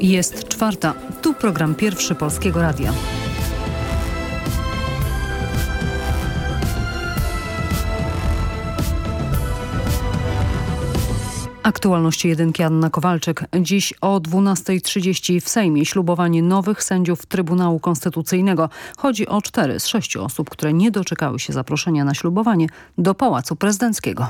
Jest czwarta. Tu program pierwszy Polskiego Radia. Aktualności jedynki Anna Kowalczyk. Dziś o 12.30 w Sejmie ślubowanie nowych sędziów Trybunału Konstytucyjnego. Chodzi o cztery z sześciu osób, które nie doczekały się zaproszenia na ślubowanie do Pałacu Prezydenckiego.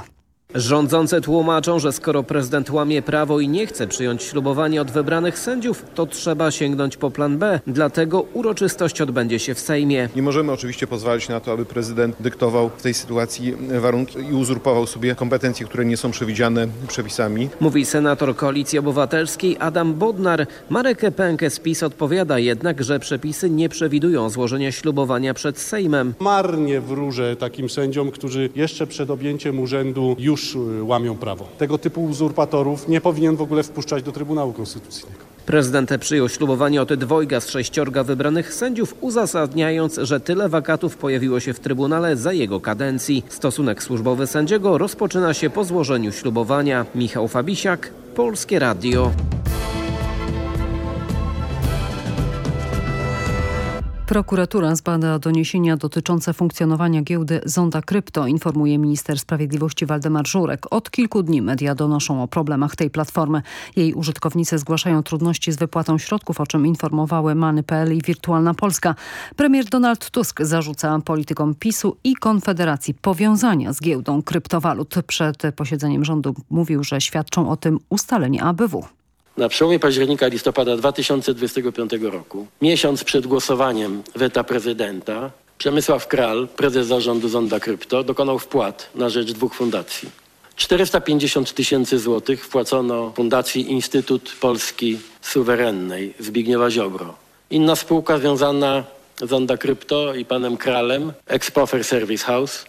Rządzące tłumaczą, że skoro prezydent łamie prawo i nie chce przyjąć ślubowania od wybranych sędziów, to trzeba sięgnąć po plan B. Dlatego uroczystość odbędzie się w Sejmie. Nie możemy oczywiście pozwolić na to, aby prezydent dyktował w tej sytuacji warunki i uzurpował sobie kompetencje, które nie są przewidziane przepisami. Mówi senator Koalicji Obywatelskiej Adam Bodnar. Marek Pękę z PiS odpowiada jednak, że przepisy nie przewidują złożenia ślubowania przed Sejmem. Marnie wróżę takim sędziom, którzy jeszcze przed objęciem urzędu już już y, łamią prawo. Tego typu uzurpatorów nie powinien w ogóle wpuszczać do Trybunału Konstytucyjnego. Prezydent przyjął ślubowanie od dwojga z sześciorga wybranych sędziów, uzasadniając, że tyle wakatów pojawiło się w Trybunale za jego kadencji. Stosunek służbowy sędziego rozpoczyna się po złożeniu ślubowania. Michał Fabisiak, Polskie Radio. Prokuratura zbada doniesienia dotyczące funkcjonowania giełdy Zonda Krypto, informuje minister sprawiedliwości Waldemar Żurek. Od kilku dni media donoszą o problemach tej platformy. Jej użytkownicy zgłaszają trudności z wypłatą środków, o czym informowały Many.pl i Wirtualna Polska. Premier Donald Tusk zarzuca politykom PiSu i Konfederacji powiązania z giełdą kryptowalut. Przed posiedzeniem rządu mówił, że świadczą o tym ustalenia ABW. Na przełomie października listopada 2025 roku, miesiąc przed głosowaniem weta prezydenta, Przemysław Kral, prezes zarządu Zonda Krypto, dokonał wpłat na rzecz dwóch fundacji. 450 tysięcy złotych wpłacono Fundacji Instytut Polski Suwerennej Zbigniewa Ziobro. Inna spółka związana z Zonda Krypto i panem Kralem, Expofer Service House,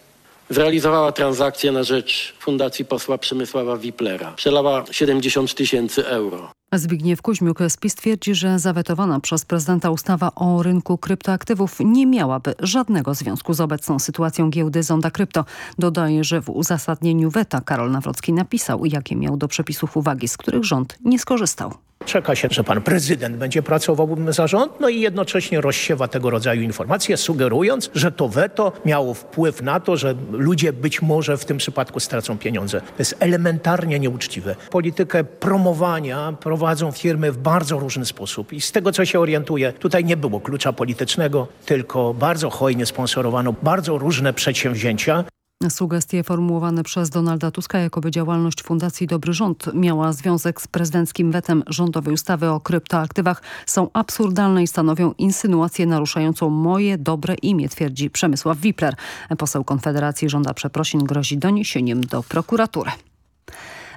zrealizowała transakcję na rzecz Fundacji Posła Przemysława Wiplera. Przelała 70 tysięcy euro. Zbigniew Kuźmiuk z PiS twierdzi, że zawetowana przez prezydenta ustawa o rynku kryptoaktywów nie miałaby żadnego związku z obecną sytuacją giełdy Zonda Krypto. Dodaje, że w uzasadnieniu weta Karol Nawrocki napisał, jakie miał do przepisów uwagi, z których rząd nie skorzystał. Czeka się, że pan prezydent będzie pracował za rząd, no i jednocześnie rozsiewa tego rodzaju informacje, sugerując, że to weto miało wpływ na to, że ludzie być może w tym przypadku stracą pieniądze. To jest elementarnie nieuczciwe. Politykę promowania prowadzą firmy w bardzo różny sposób i z tego, co się orientuję, tutaj nie było klucza politycznego, tylko bardzo hojnie sponsorowano bardzo różne przedsięwzięcia. Sugestie formułowane przez Donalda Tuska, jakoby działalność Fundacji Dobry Rząd miała związek z prezydenckim wetem rządowej ustawy o kryptoaktywach są absurdalne i stanowią insynuację naruszającą moje dobre imię, twierdzi Przemysław Wipler. Poseł Konfederacji żąda przeprosin, grozi doniesieniem do prokuratury.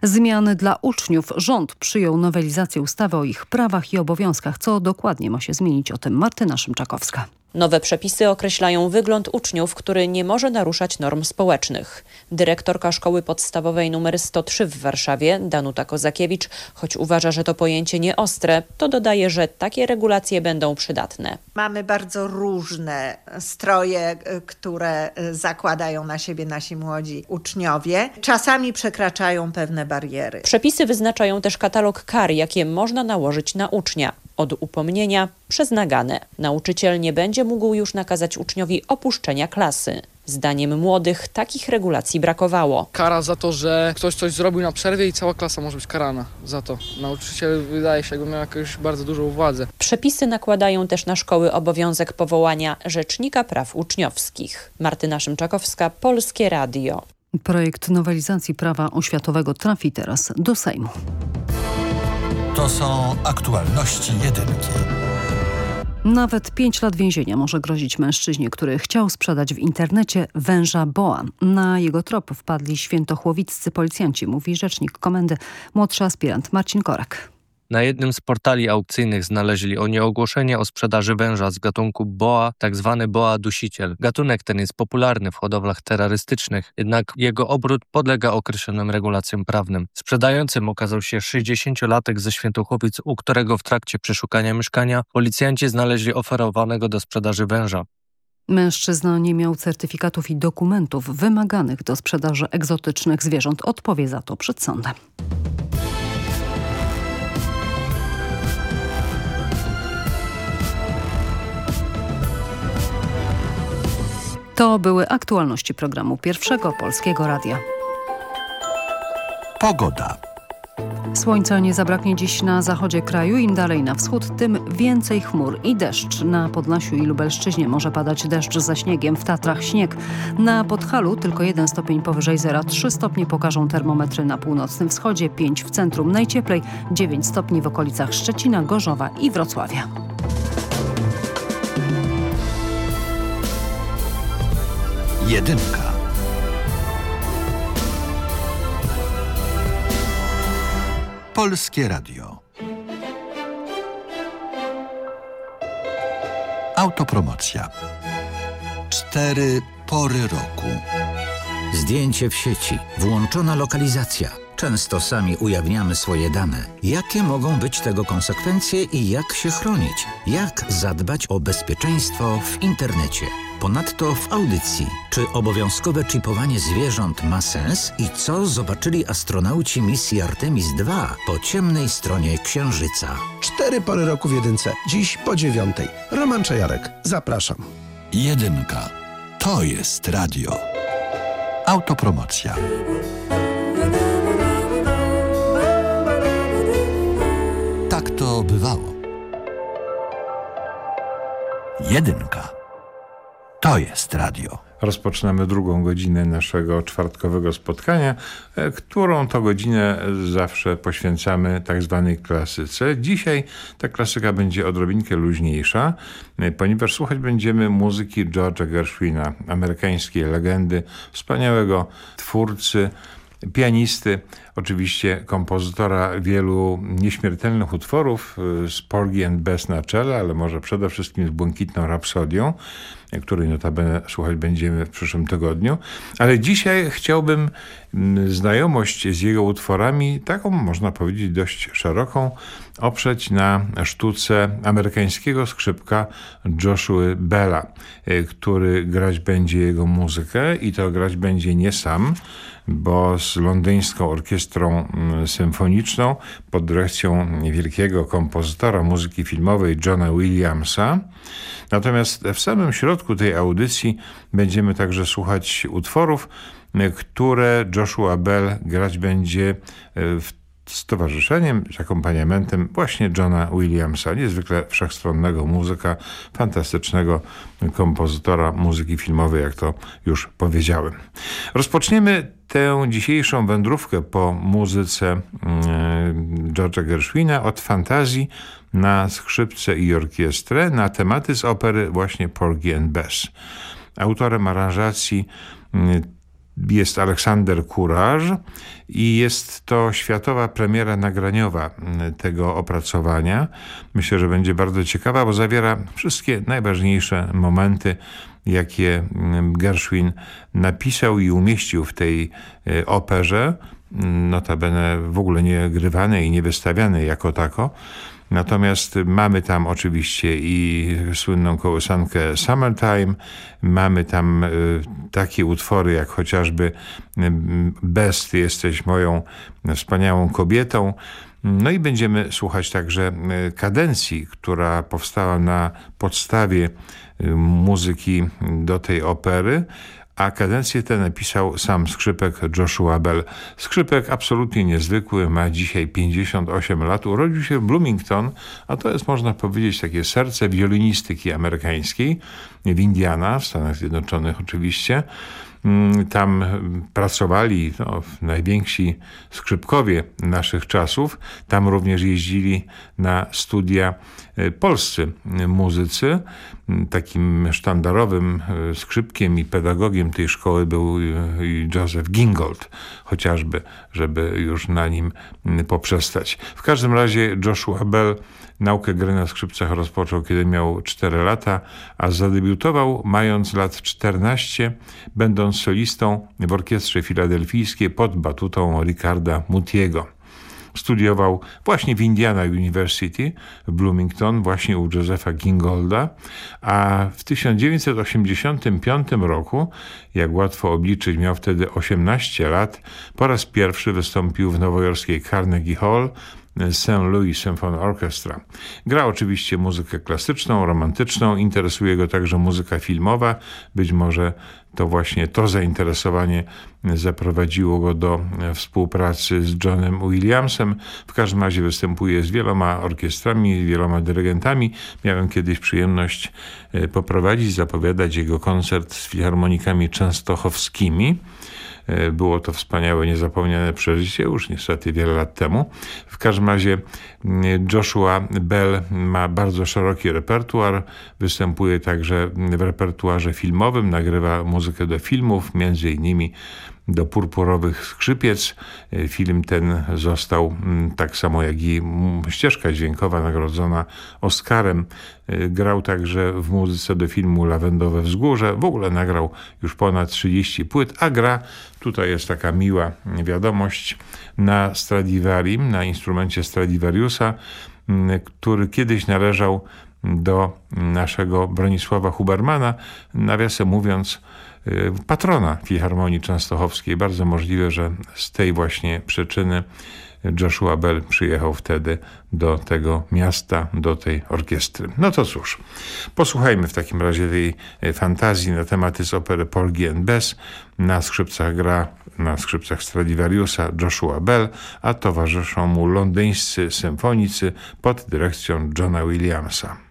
Zmiany dla uczniów. Rząd przyjął nowelizację ustawy o ich prawach i obowiązkach. Co dokładnie ma się zmienić? O tym Martyna Szymczakowska. Nowe przepisy określają wygląd uczniów, który nie może naruszać norm społecznych. Dyrektorka Szkoły Podstawowej nr 103 w Warszawie, Danuta Kozakiewicz, choć uważa, że to pojęcie nieostre, to dodaje, że takie regulacje będą przydatne. Mamy bardzo różne stroje, które zakładają na siebie nasi młodzi uczniowie. Czasami przekraczają pewne bariery. Przepisy wyznaczają też katalog kar, jakie można nałożyć na ucznia od upomnienia przez nagane. Nauczyciel nie będzie mógł już nakazać uczniowi opuszczenia klasy. Zdaniem młodych takich regulacji brakowało. Kara za to, że ktoś coś zrobił na przerwie i cała klasa może być karana za to. Nauczyciel wydaje się, jakby miał jakąś bardzo dużą władzę. Przepisy nakładają też na szkoły obowiązek powołania Rzecznika Praw Uczniowskich. Martyna Szymczakowska, Polskie Radio. Projekt nowelizacji prawa oświatowego trafi teraz do Sejmu. To są aktualności jedynki. Nawet 5 lat więzienia może grozić mężczyźnie, który chciał sprzedać w internecie węża boa. Na jego trop wpadli świętochłowiccy policjanci, mówi rzecznik komendy, młodszy aspirant Marcin Korek. Na jednym z portali aukcyjnych znaleźli oni ogłoszenie o sprzedaży węża z gatunku boa, tzw. Tak boa dusiciel. Gatunek ten jest popularny w hodowlach terrorystycznych, jednak jego obrót podlega określonym regulacjom prawnym. Sprzedającym okazał się 60-latek ze Świętochłowic, u którego w trakcie przeszukania mieszkania policjanci znaleźli oferowanego do sprzedaży węża. Mężczyzna nie miał certyfikatów i dokumentów wymaganych do sprzedaży egzotycznych zwierząt. Odpowie za to przed sądem. To były aktualności programu Pierwszego Polskiego Radia. Pogoda. Słońca nie zabraknie dziś na zachodzie kraju. Im dalej na wschód, tym więcej chmur i deszcz. Na Podlasiu i Lubelszczyźnie może padać deszcz ze śniegiem, w Tatrach śnieg. Na Podhalu tylko 1 stopień powyżej zera. 3 stopnie pokażą termometry na północnym wschodzie, 5 w centrum najcieplej, 9 stopni w okolicach Szczecina, Gorzowa i Wrocławia. Jedynka. Polskie Radio. Autopromocja. Cztery pory roku. Zdjęcie w sieci, włączona lokalizacja. Często sami ujawniamy swoje dane. Jakie mogą być tego konsekwencje i jak się chronić? Jak zadbać o bezpieczeństwo w internecie? Ponadto w audycji, czy obowiązkowe chipowanie zwierząt ma sens i co zobaczyli astronauci misji Artemis II po ciemnej stronie Księżyca? Cztery pory roku w jedynce. Dziś po dziewiątej. Roman Czajarek. Zapraszam. Jedynka. To jest radio. Autopromocja. Tak to bywało. Jedynka. To jest radio. Rozpoczynamy drugą godzinę naszego czwartkowego spotkania, e, którą to godzinę zawsze poświęcamy tak zwanej klasyce. Dzisiaj ta klasyka będzie odrobinkę luźniejsza, e, ponieważ słuchać będziemy muzyki George'a Gershwina, amerykańskiej legendy, wspaniałego twórcy, pianisty, oczywiście kompozytora wielu nieśmiertelnych utworów y, z Porgy and Bess na czele, ale może przede wszystkim z Błękitną Rapsodią, której notabene słuchać będziemy w przyszłym tygodniu. Ale dzisiaj chciałbym mm, znajomość z jego utworami, taką można powiedzieć dość szeroką, oprzeć na sztuce amerykańskiego skrzypka Joshua Bella, y, który grać będzie jego muzykę i to grać będzie nie sam, bo z londyńską orkiestrą mm, symfoniczną pod dyrekcją wielkiego kompozytora muzyki filmowej Johna Williamsa. Natomiast w samym środku tej audycji będziemy także słuchać utworów, które Joshua Bell grać będzie e, w z towarzyszeniem, z akompaniamentem właśnie Johna Williamsa, niezwykle wszechstronnego muzyka, fantastycznego kompozytora muzyki filmowej, jak to już powiedziałem. Rozpoczniemy tę dzisiejszą wędrówkę po muzyce mm, George'a Gershwina od fantazji na skrzypce i orkiestrę na tematy z opery właśnie Porgy and Bess. Autorem aranżacji mm, jest Aleksander Courage i jest to światowa premiera nagraniowa mm, tego opracowania. Myślę, że będzie bardzo ciekawa, bo zawiera wszystkie najważniejsze momenty, jakie mm, Gershwin napisał i umieścił w tej e, operze, mm, notabene w ogóle nie grywanej i nie wystawianej jako tako. Natomiast mamy tam oczywiście i słynną kołysankę Summertime, mamy tam y, takie utwory jak chociażby y, Best, jesteś moją wspaniałą kobietą, no i będziemy słuchać także y, kadencji, która powstała na podstawie muzyki do tej opery, a kadencję tę napisał sam skrzypek Joshua Bell. Skrzypek absolutnie niezwykły, ma dzisiaj 58 lat, urodził się w Bloomington, a to jest można powiedzieć takie serce wiolinistyki amerykańskiej w Indiana, w Stanach Zjednoczonych oczywiście. Mm, tam pracowali no, najwięksi skrzypkowie naszych czasów. Tam również jeździli na studia polscy muzycy. Takim sztandarowym e, skrzypkiem i pedagogiem tej szkoły był e, Joseph Gingold, chociażby, żeby już na nim poprzestać. W każdym razie Joshua Bell Naukę gry na skrzypcach rozpoczął, kiedy miał 4 lata, a zadebiutował mając lat 14, będąc solistą w orkiestrze filadelfijskiej pod batutą Ricarda Mutiego. Studiował właśnie w Indiana University w Bloomington, właśnie u Josepha Gingolda, a w 1985 roku, jak łatwo obliczyć, miał wtedy 18 lat, po raz pierwszy wystąpił w nowojorskiej Carnegie Hall St. Louis Symphony Orchestra. Gra oczywiście muzykę klasyczną, romantyczną, interesuje go także muzyka filmowa. Być może to właśnie to zainteresowanie zaprowadziło go do współpracy z Johnem Williamsem. W każdym razie występuje z wieloma orkiestrami, wieloma dyrygentami. Miałem kiedyś przyjemność e, poprowadzić, zapowiadać jego koncert z filharmonikami częstochowskimi. E, było to wspaniałe, niezapomniane przeżycie, już niestety wiele lat temu. W każdym razie mm, Joshua Bell ma bardzo szeroki repertuar, występuje także w repertuarze filmowym, nagrywa muzykę do filmów, między innymi do Purpurowych Skrzypiec. E, film ten został, mm, tak samo jak i ścieżka dźwiękowa, nagrodzona Oscarem. E, grał także w muzyce do filmu Lawendowe Wzgórze. W ogóle nagrał już ponad 30 płyt, a gra, tutaj jest taka miła wiadomość, na Stradivarim, na instrumencie Stradivariusa, mm, który kiedyś należał do naszego Bronisława Hubermana. Nawiasem mówiąc, patrona Filharmonii Częstochowskiej. Bardzo możliwe, że z tej właśnie przyczyny Joshua Bell przyjechał wtedy do tego miasta, do tej orkiestry. No to cóż, posłuchajmy w takim razie tej y, fantazji na tematy z opery Porgy and Bess. Na skrzypcach gra, na skrzypcach Stradivariusa Joshua Bell, a towarzyszą mu londyńscy symfonicy pod dyrekcją Johna Williamsa.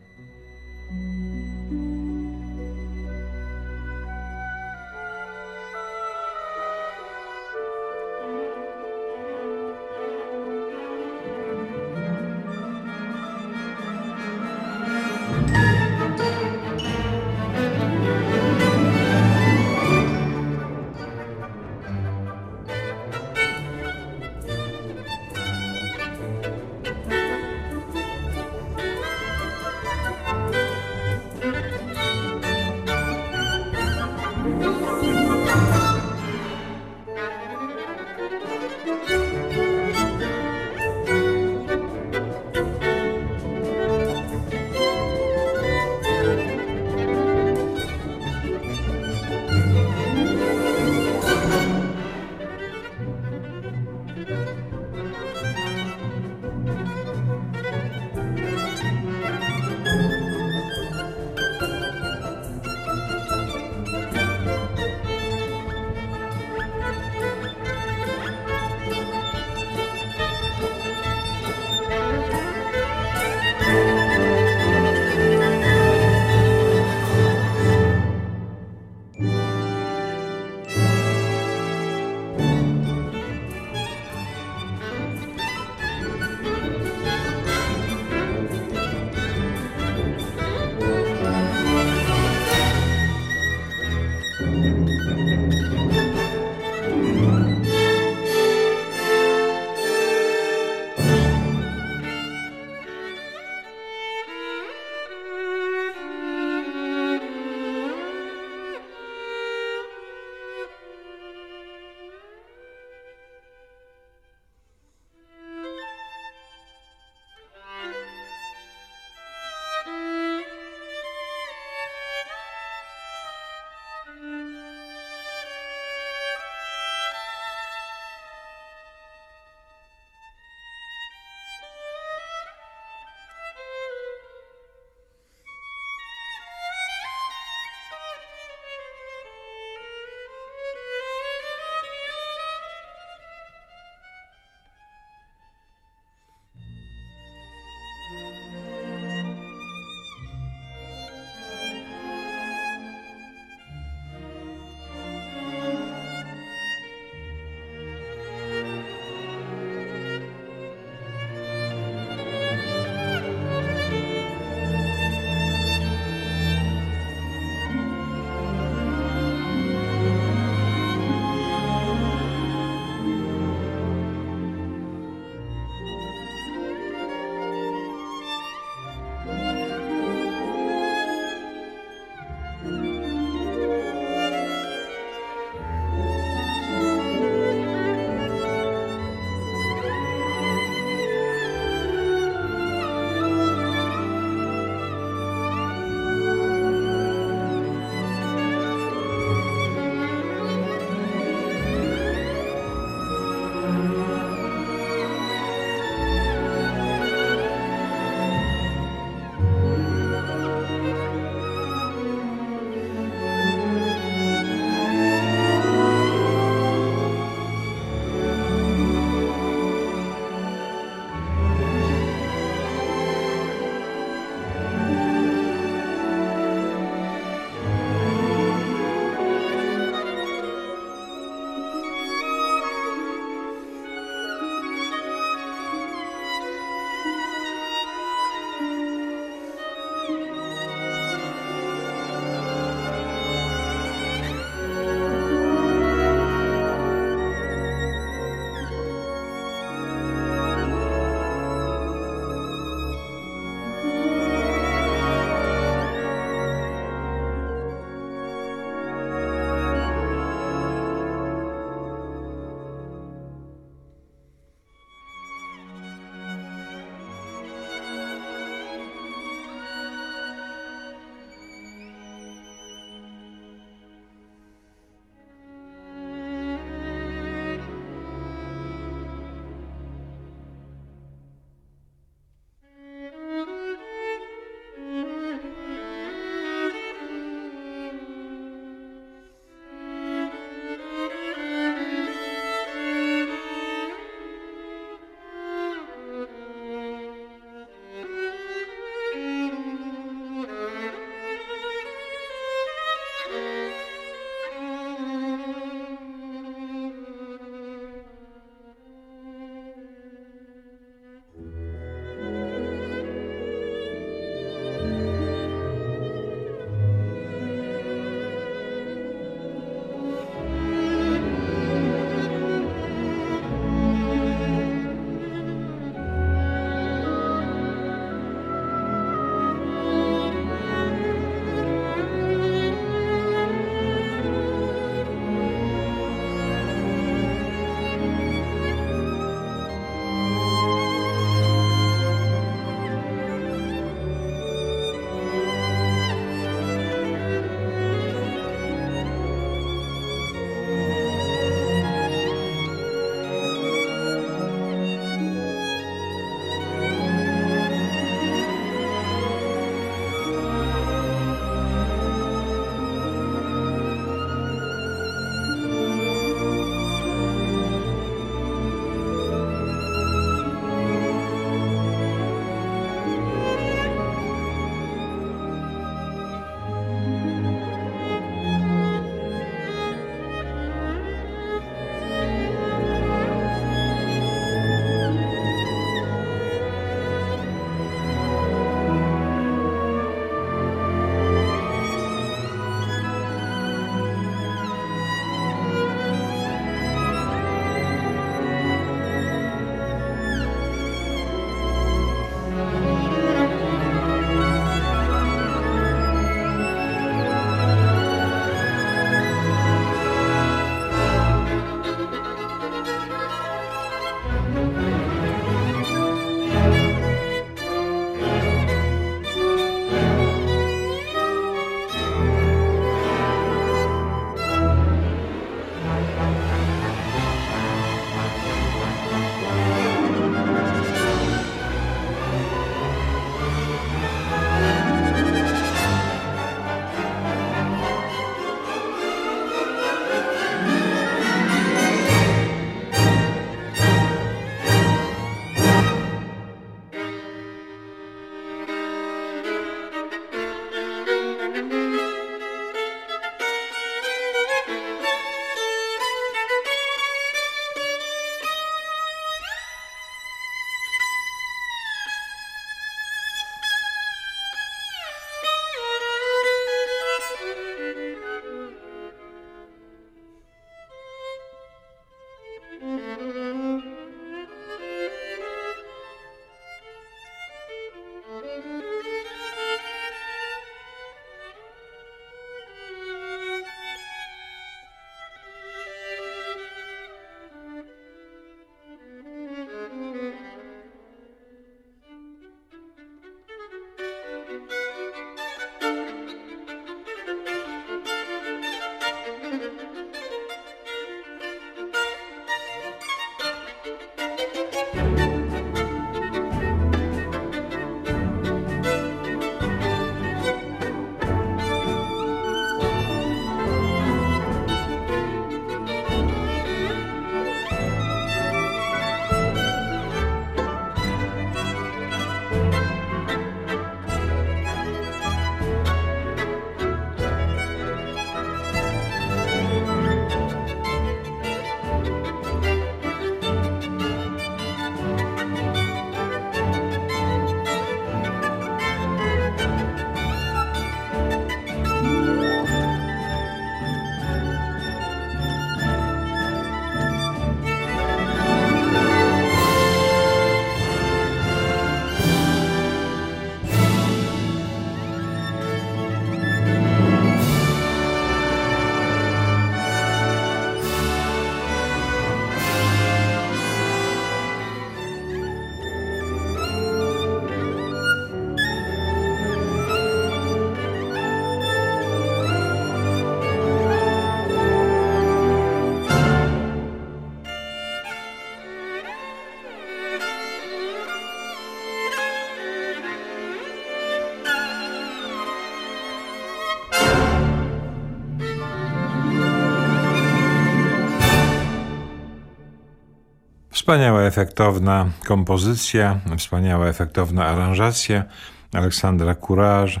Wspaniała, efektowna kompozycja, wspaniała, efektowna aranżacja Aleksandra Courage,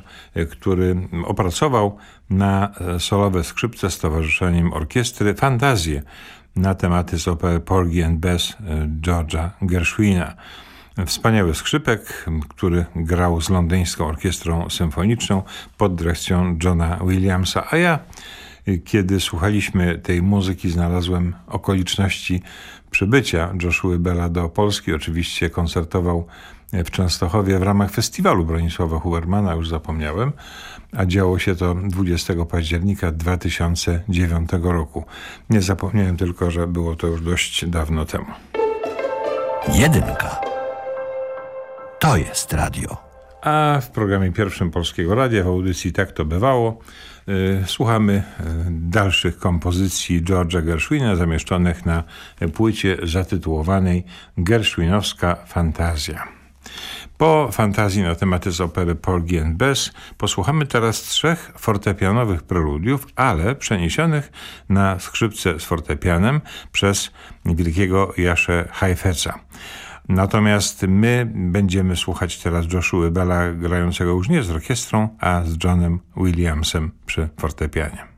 który opracował na solowe skrzypce z Towarzyszeniem Orkiestry fantazję na tematy z opery Porgy and Bess George'a Gershwina. Wspaniały skrzypek, który grał z londyńską orkiestrą symfoniczną pod dyrekcją Johna Williamsa, a ja kiedy słuchaliśmy tej muzyki, znalazłem okoliczności przybycia Joshua Bella do Polski. Oczywiście koncertował w Częstochowie w ramach festiwalu Bronisława Hubermana, już zapomniałem, a działo się to 20 października 2009 roku. Nie zapomniałem tylko, że było to już dość dawno temu. Jedynka. To jest radio. A w programie pierwszym Polskiego Radia w audycji Tak to bywało słuchamy dalszych kompozycji George'a Gershwina zamieszczonych na płycie zatytułowanej Gershwinowska Fantazja. Po fantazji na tematy z opery Porgy and Bess posłuchamy teraz trzech fortepianowych preludiów, ale przeniesionych na skrzypce z fortepianem przez wielkiego Jasze Heifetza. Natomiast my będziemy słuchać teraz Joshua Bella grającego już nie z orkiestrą, a z Johnem Williamsem przy fortepianie.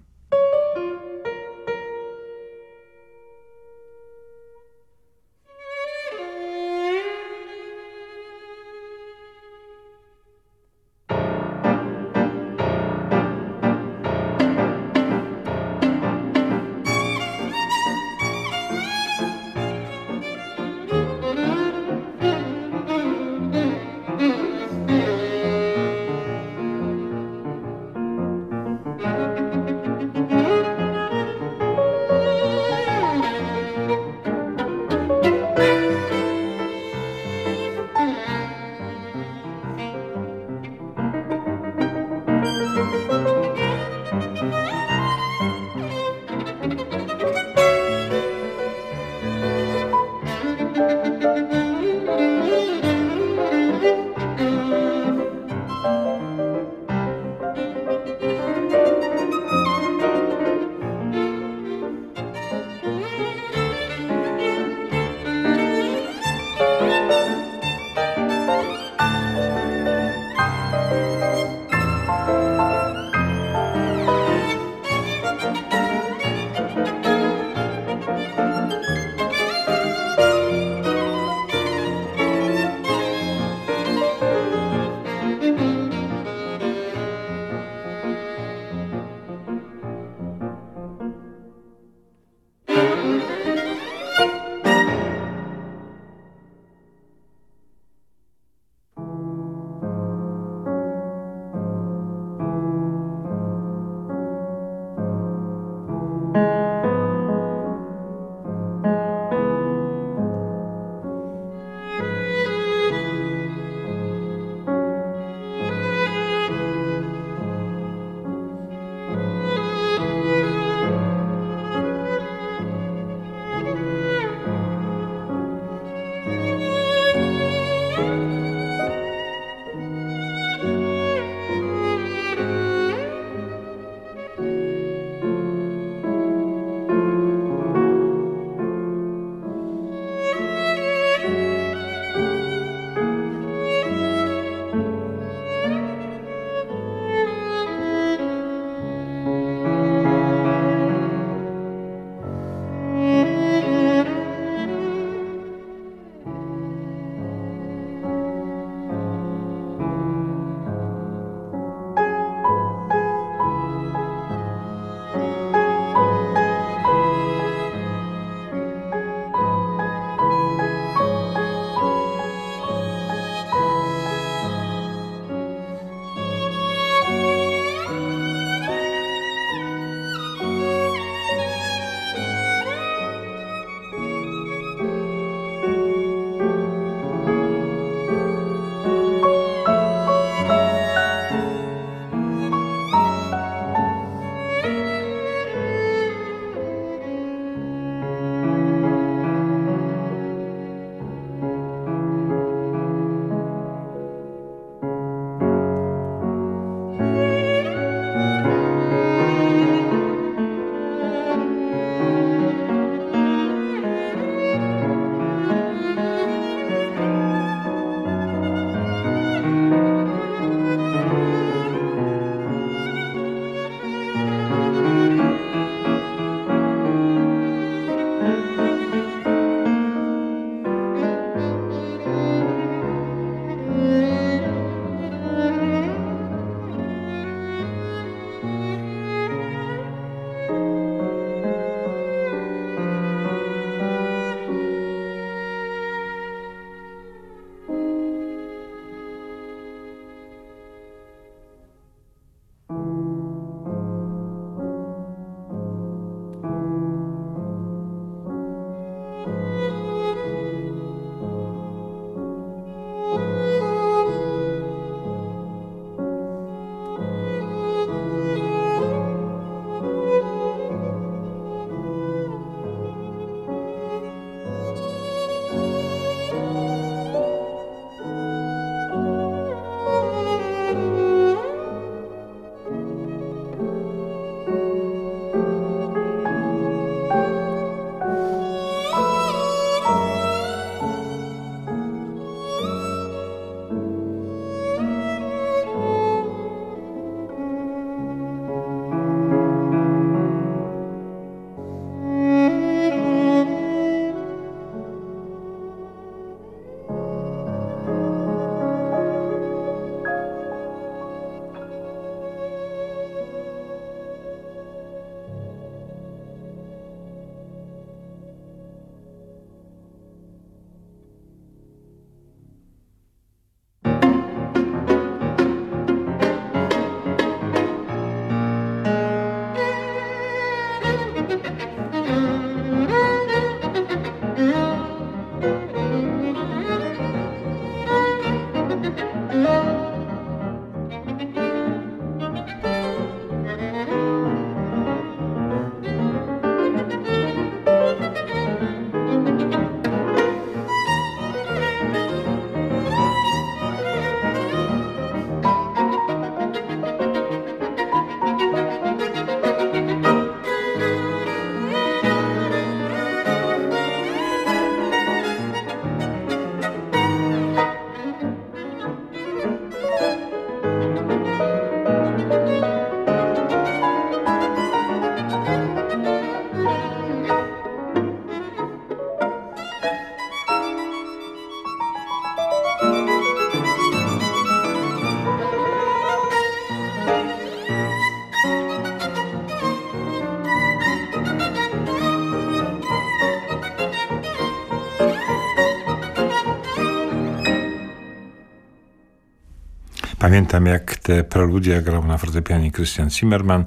Pamiętam jak te preludia grał na fortepianie Christian Zimmerman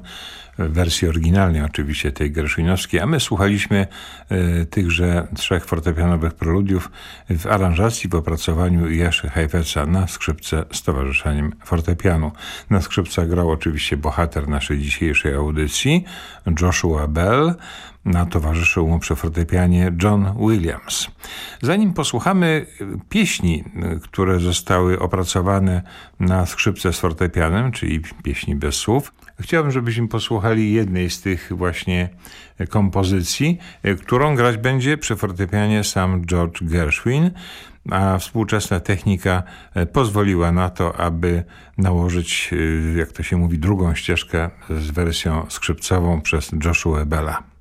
wersji oryginalnej oczywiście tej gerszwinowskiej, a my słuchaliśmy y, tychże trzech fortepianowych preludiów w aranżacji w opracowaniu Jerzy Hajweca na skrzypce z Towarzyszeniem Fortepianu. Na skrzypcach grał oczywiście bohater naszej dzisiejszej audycji, Joshua Bell, na towarzyszył mu przy fortepianie John Williams. Zanim posłuchamy pieśni, które zostały opracowane na skrzypce z fortepianem, czyli pieśni bez słów, chciałbym, żebyśmy posłuchali jednej z tych właśnie kompozycji, którą grać będzie przy fortepianie sam George Gershwin, a współczesna technika pozwoliła na to, aby nałożyć, jak to się mówi, drugą ścieżkę z wersją skrzypcową przez Joshua Bella.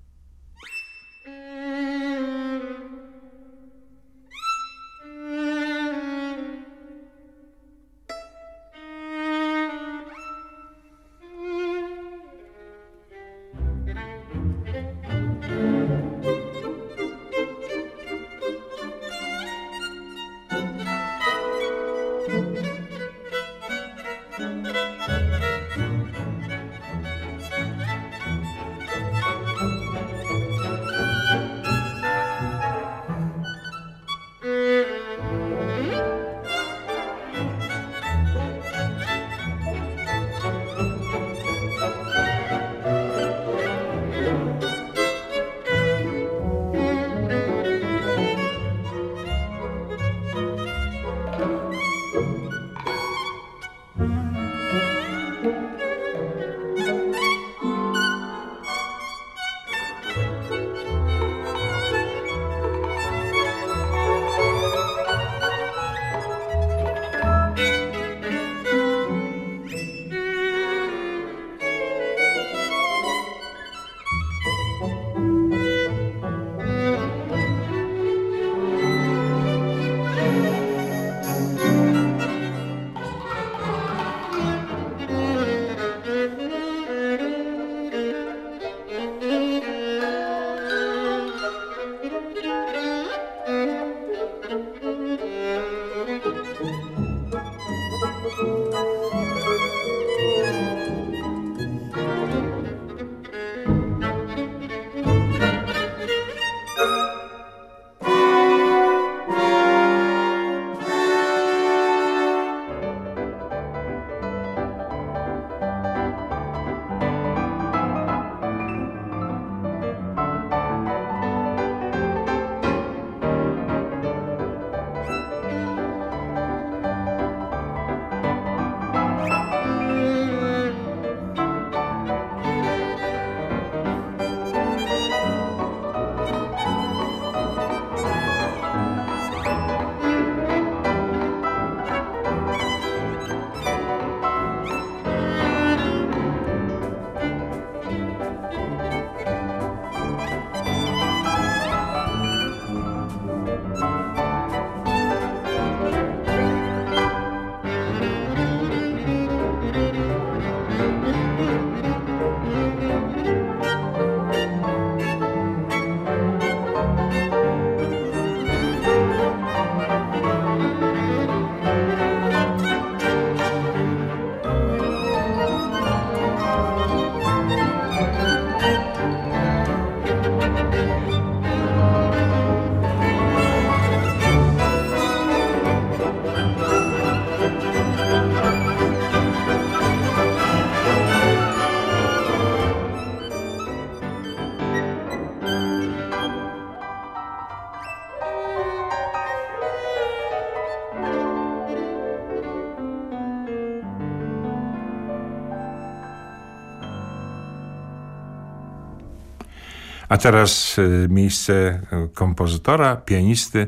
A teraz e, miejsce e, kompozytora, pianisty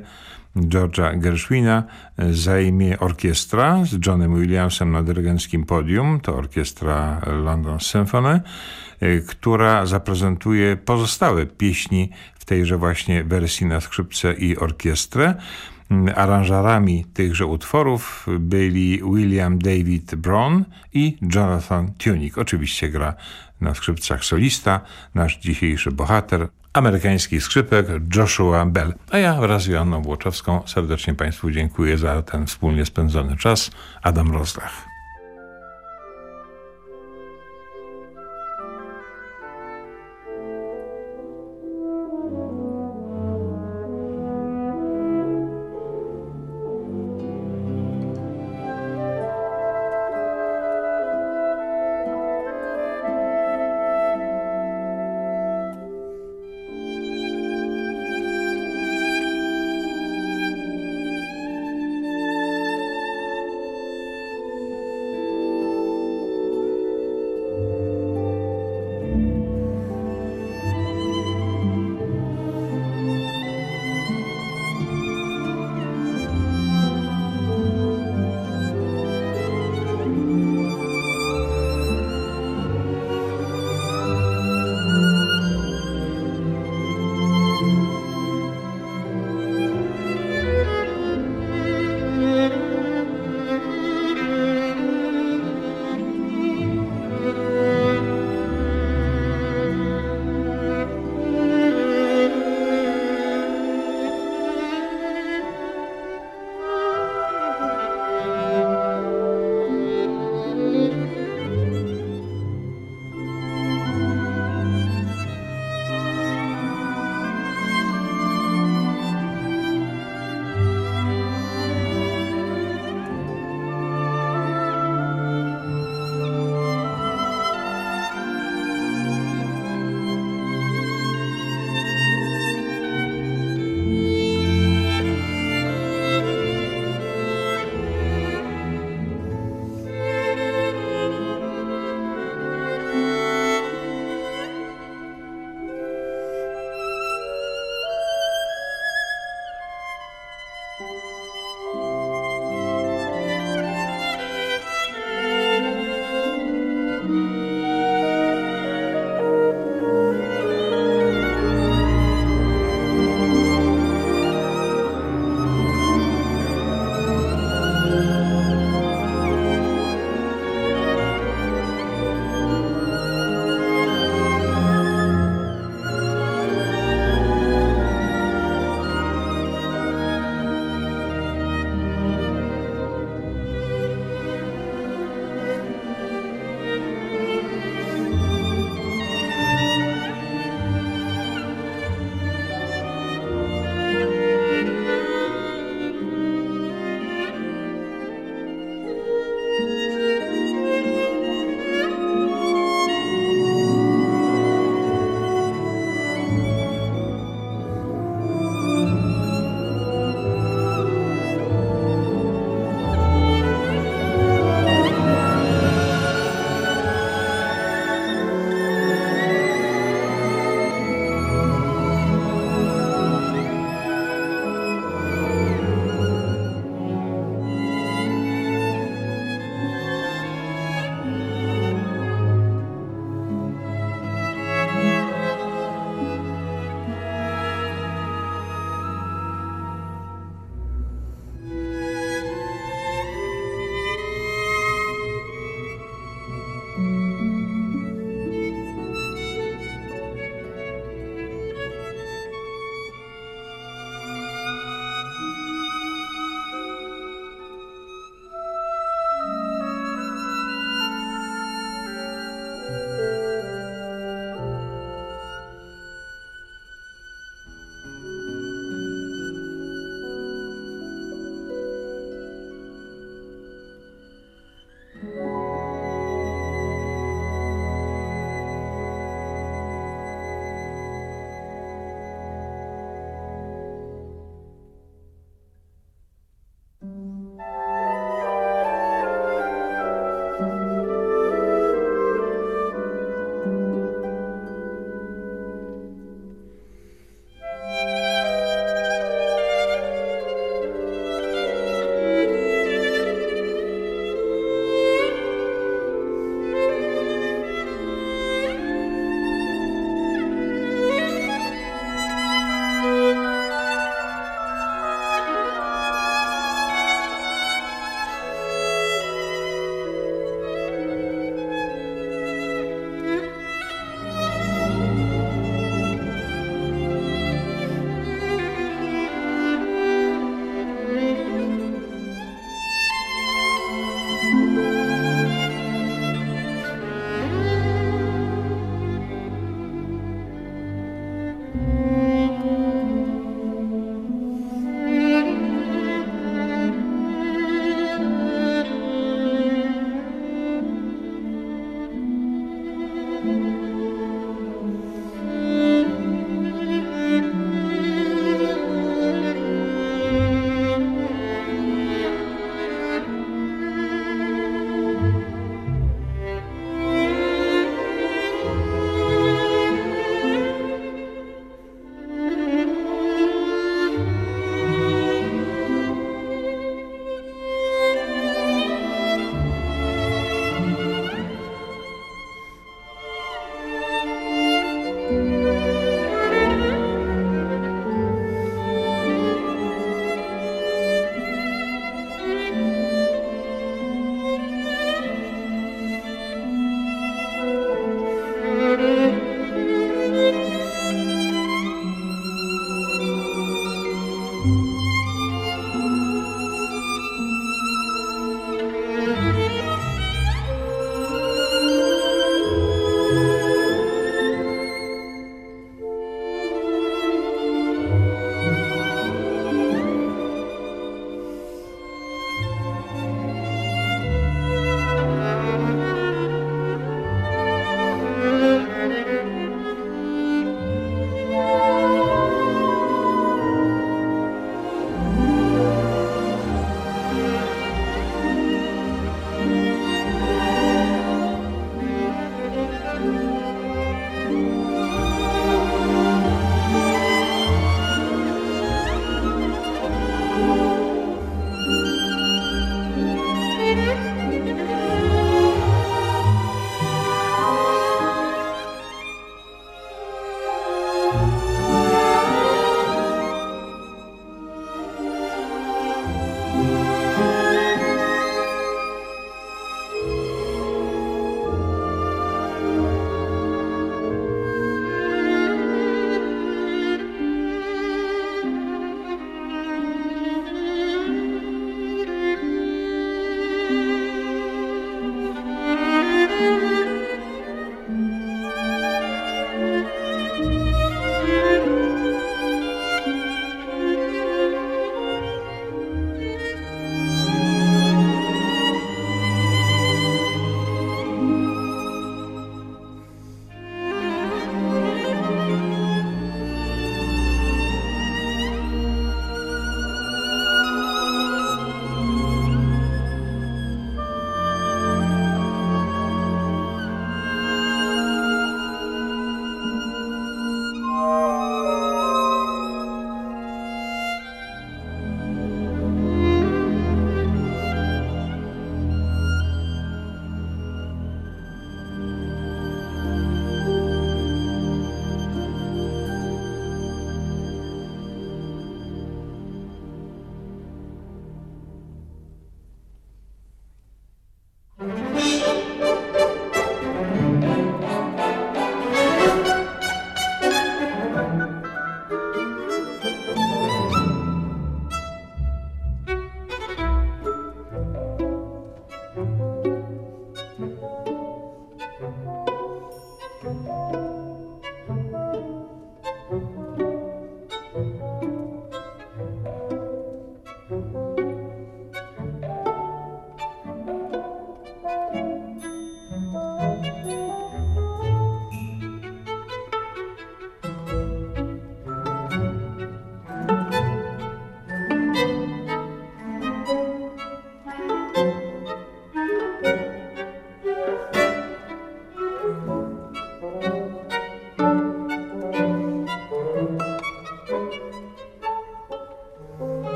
George'a Gershwina e, zajmie orkiestra z Johnem Williamsem na dyrygenckim podium. To orkiestra London Symphony, która zaprezentuje pozostałe pieśni w tejże właśnie wersji na skrzypce i orkiestrę. Aranżerami tychże utworów byli William David Brown i Jonathan Tunick. Oczywiście gra na skrzypcach solista, nasz dzisiejszy bohater, amerykański skrzypek Joshua Bell. A ja wraz z Joanną Włoczowską serdecznie Państwu dziękuję za ten wspólnie spędzony czas. Adam Rozlach.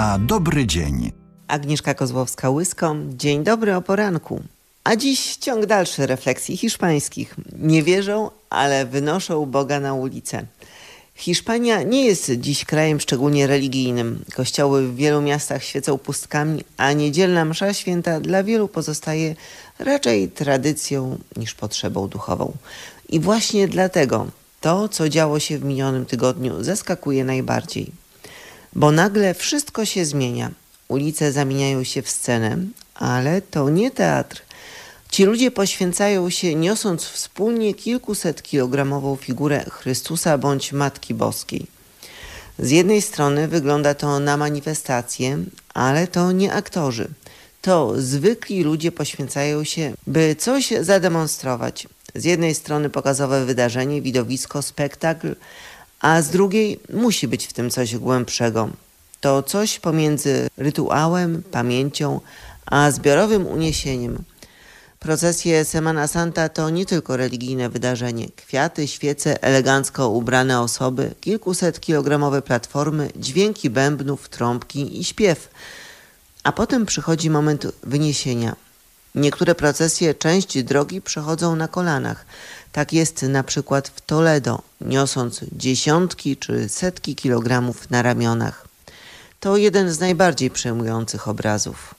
Na dobry dzień. Agnieszka Kozłowska-Łyską. Dzień dobry o poranku. A dziś ciąg dalszy refleksji hiszpańskich. Nie wierzą, ale wynoszą Boga na ulicę. Hiszpania nie jest dziś krajem szczególnie religijnym. Kościoły w wielu miastach świecą pustkami, a niedzielna msza święta dla wielu pozostaje raczej tradycją niż potrzebą duchową. I właśnie dlatego to, co działo się w minionym tygodniu, zaskakuje najbardziej. Bo nagle wszystko się zmienia. Ulice zamieniają się w scenę, ale to nie teatr. Ci ludzie poświęcają się, niosąc wspólnie kilkuset kilogramową figurę Chrystusa bądź Matki Boskiej. Z jednej strony wygląda to na manifestację, ale to nie aktorzy. To zwykli ludzie poświęcają się, by coś zademonstrować. Z jednej strony pokazowe wydarzenie, widowisko, spektakl, a z drugiej musi być w tym coś głębszego. To coś pomiędzy rytuałem, pamięcią, a zbiorowym uniesieniem. Procesje Semana Santa to nie tylko religijne wydarzenie. Kwiaty, świece, elegancko ubrane osoby, kilkuset kilogramowe platformy, dźwięki bębnów, trąbki i śpiew. A potem przychodzi moment wyniesienia. Niektóre procesje część drogi przechodzą na kolanach. Tak jest na przykład w Toledo, niosąc dziesiątki czy setki kilogramów na ramionach. To jeden z najbardziej przejmujących obrazów.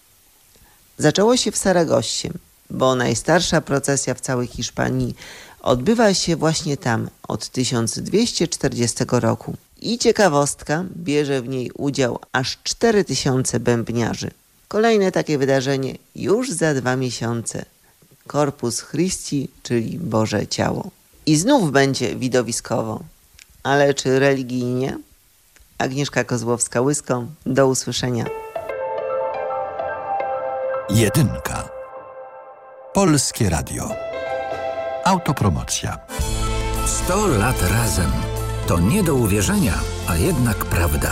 Zaczęło się w Saragossie, bo najstarsza procesja w całej Hiszpanii odbywa się właśnie tam od 1240 roku. I ciekawostka, bierze w niej udział aż 4000 bębniarzy. Kolejne takie wydarzenie już za dwa miesiące. Corpus Christi, czyli Boże Ciało. I znów będzie widowiskowo. Ale czy religijnie? Agnieszka Kozłowska-Łyską. Do usłyszenia. Jedynka. Polskie Radio. Autopromocja. 100 lat razem. To nie do uwierzenia, a jednak prawda.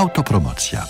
Autopromocja.